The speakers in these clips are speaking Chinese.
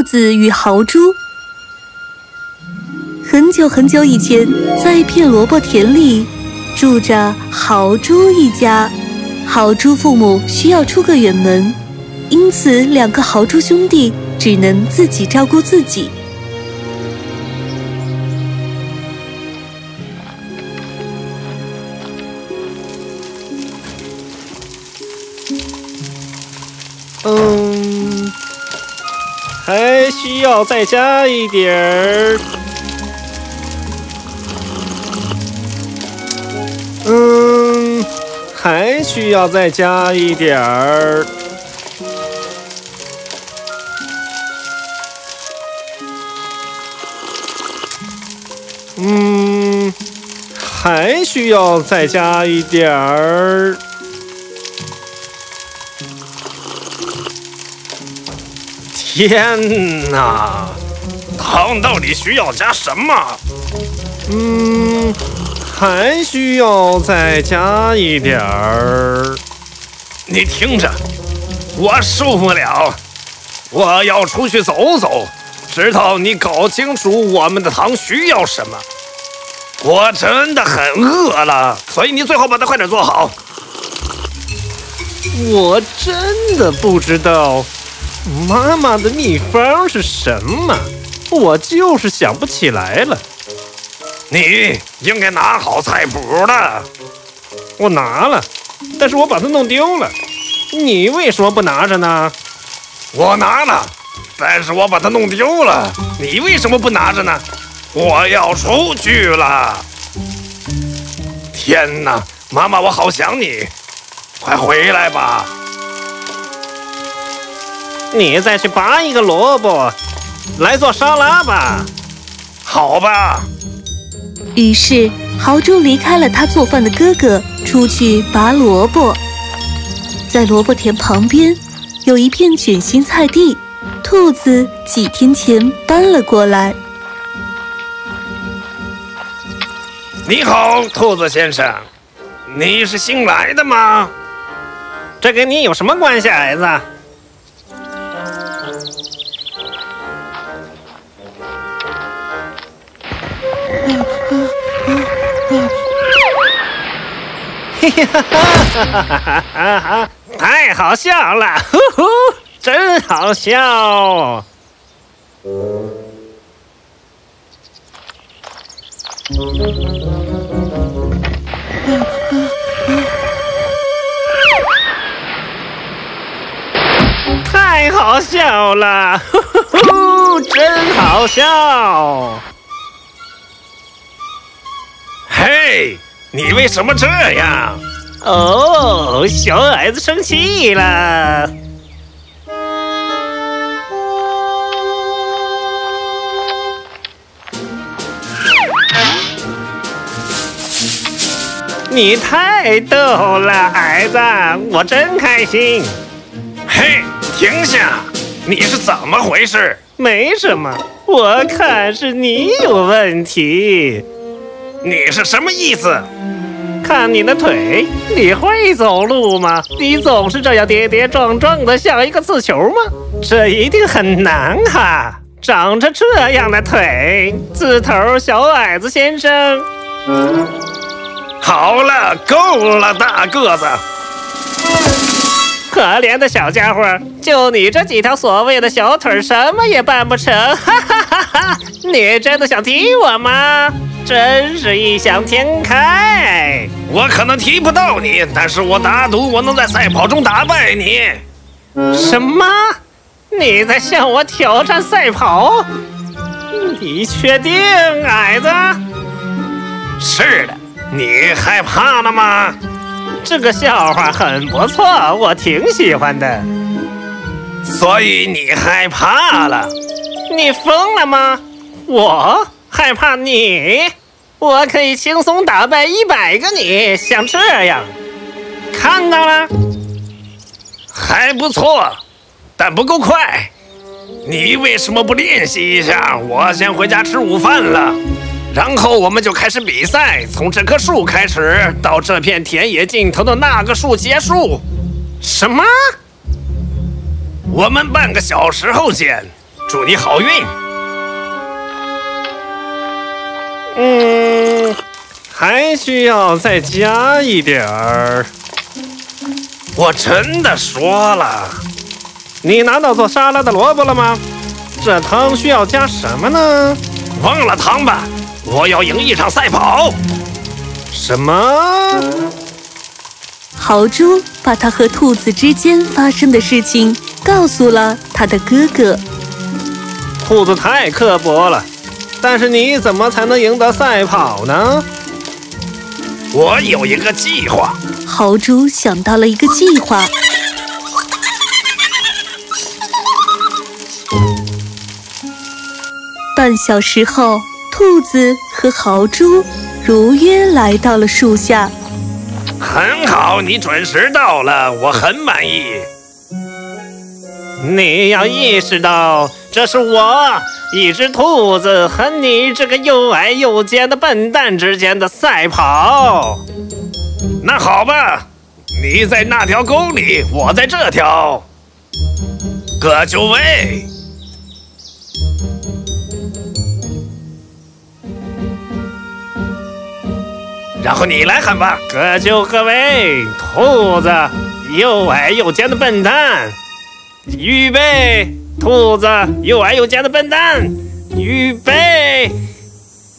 兔子与豪猪。很久很久以前，在一片萝卜田里，住着豪猪一家。豪猪父母需要出个远门，因此两个豪猪兄弟只能自己照顾自己。还需要再加一点儿。嗯，还需要再加一点儿。嗯，还需要再加一点儿。天哪，糖到底需要加什么？嗯，还需要再加一点儿。你听着，我受不了，我要出去走走，直到你搞清楚我们的糖需要什么。我真的很饿了，所以你最好把它快点做好。我真的不知道。妈妈的秘方是什么？我就是想不起来了。你应该拿好菜谱的。我拿了，但是我把它弄丢了。你为什么不拿着呢？我拿了，但是我把它弄丢了。你为什么不拿着呢？我要出去了。天哪，妈妈，我好想你，快回来吧。你再去拔一个萝卜，来做沙拉吧。好吧。于是豪猪离开了他做饭的哥哥，出去拔萝卜。在萝卜田旁边有一片卷心菜地，兔子几天前搬了过来。你好，兔子先生，你是新来的吗？这跟你有什么关系，孩子？太好笑了，呼呼，真好笑！太好笑了，呼呼，真好笑！嘿。你为什么这样？哦，小矮子生气了。你太逗了，矮子，我真开心。嘿，停下！你是怎么回事？没什么，我看是你有问题。你是什么意思？看你的腿，你会走路吗？你总是这样跌跌撞撞的，像一个刺球吗？这一定很难哈！长着这样的腿，刺头小矮子先生。好了，够了，大个子。可怜的小家伙，就你这几条所谓的小腿，什么也办不成。哈哈哈哈！你真的想踢我吗？真是异想天开！我可能踢不到你，但是我打赌我能在赛跑中打败你。什么？你在向我挑战赛跑？你确定，矮子？是的。你害怕了吗？这个笑话很不错，我挺喜欢的。所以你害怕了？你疯了吗？我害怕你？我可以轻松打败一百个你，像这样，看到了，还不错，但不够快。你为什么不练习一下？我先回家吃午饭了，然后我们就开始比赛，从这棵树开始，到这片田野尽头的那个树结束。什么？我们半个小时后见。祝你好运。嗯，还需要再加一点儿。我真的说了，你拿到做沙拉的萝卜了吗？这汤需要加什么呢？忘了汤吧，我要赢一场赛跑。什么？豪猪把他和兔子之间发生的事情告诉了他的哥哥。兔子太刻薄了，但是你怎么才能赢得赛跑呢？我有一个计划。豪猪想到了一个计划。半小时后，兔子和豪猪如约来到了树下。很好，你准时到了，我很满意。你要意识到，这是我一只兔子和你这个又矮又尖的笨蛋之间的赛跑。那好吧，你在那条沟里，我在这条，各就位。然后你来喊吧，各就各位，兔子，又矮又尖的笨蛋，预备，兔子，又矮又尖的笨蛋，预备，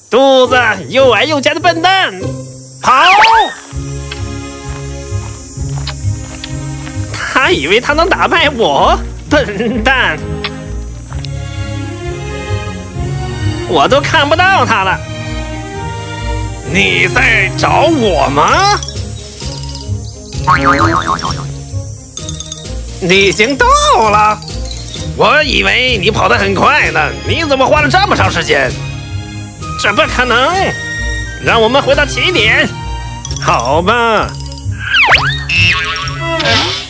兔子，又矮又尖的笨蛋，跑！他以为他能打败我，笨蛋，我都看不到他了。你在找我吗？你已经到了，我以为你跑得很快呢。你怎么花了这么长时间？这不可能！让我们回到起点，好吧？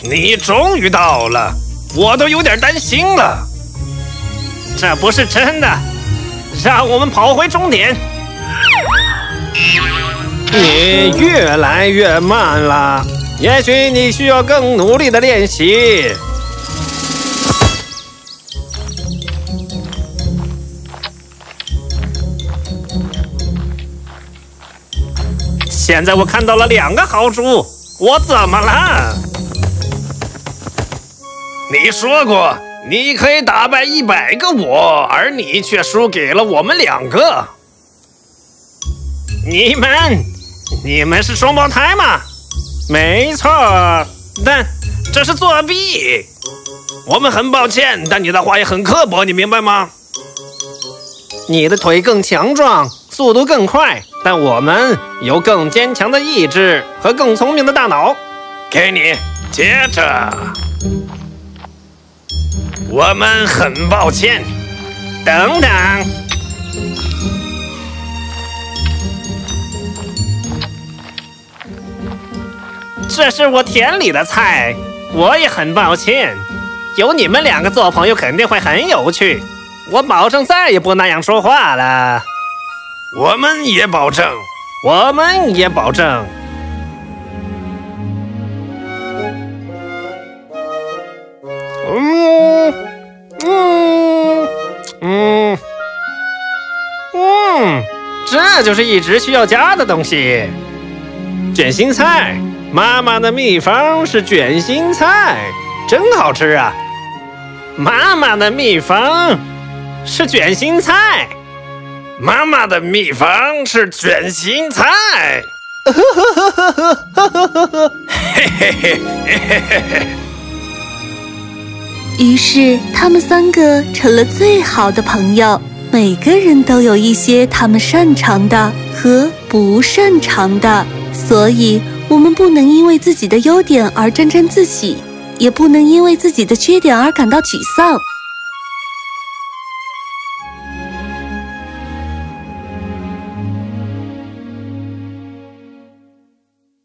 你终于到了，我都有点担心了。这不是真的，让我们跑回终点。你越来越慢了，也许你需要更努力的练习。现在我看到了两个豪猪，我怎么了？你说过你可以打败一百个我，而你却输给了我们两个。你们。你们是双胞胎吗？没错，但这是作弊。我们很抱歉，但你的话也很刻薄，你明白吗？你的腿更强壮，速度更快，但我们有更坚强的意志和更聪明的大脑。给你，接着。我们很抱歉。等等。这是我田里的菜，我也很抱歉。有你们两个做朋友肯定会很有趣，我保证再也不那样说话了。我们也保证，我们也保证。嗯嗯嗯嗯，这就是一直需要加的东西，卷心菜。妈妈的秘方是卷心菜，真好吃啊！妈妈的秘方是卷心菜，妈妈的秘方是卷心菜。嘿嘿嘿嘿嘿。于是他们三个成了最好的朋友，每个人都有一些他们擅长的和不擅长的，所以。我们不能因为自己的优点而沾沾自喜，也不能因为自己的缺点而感到沮丧。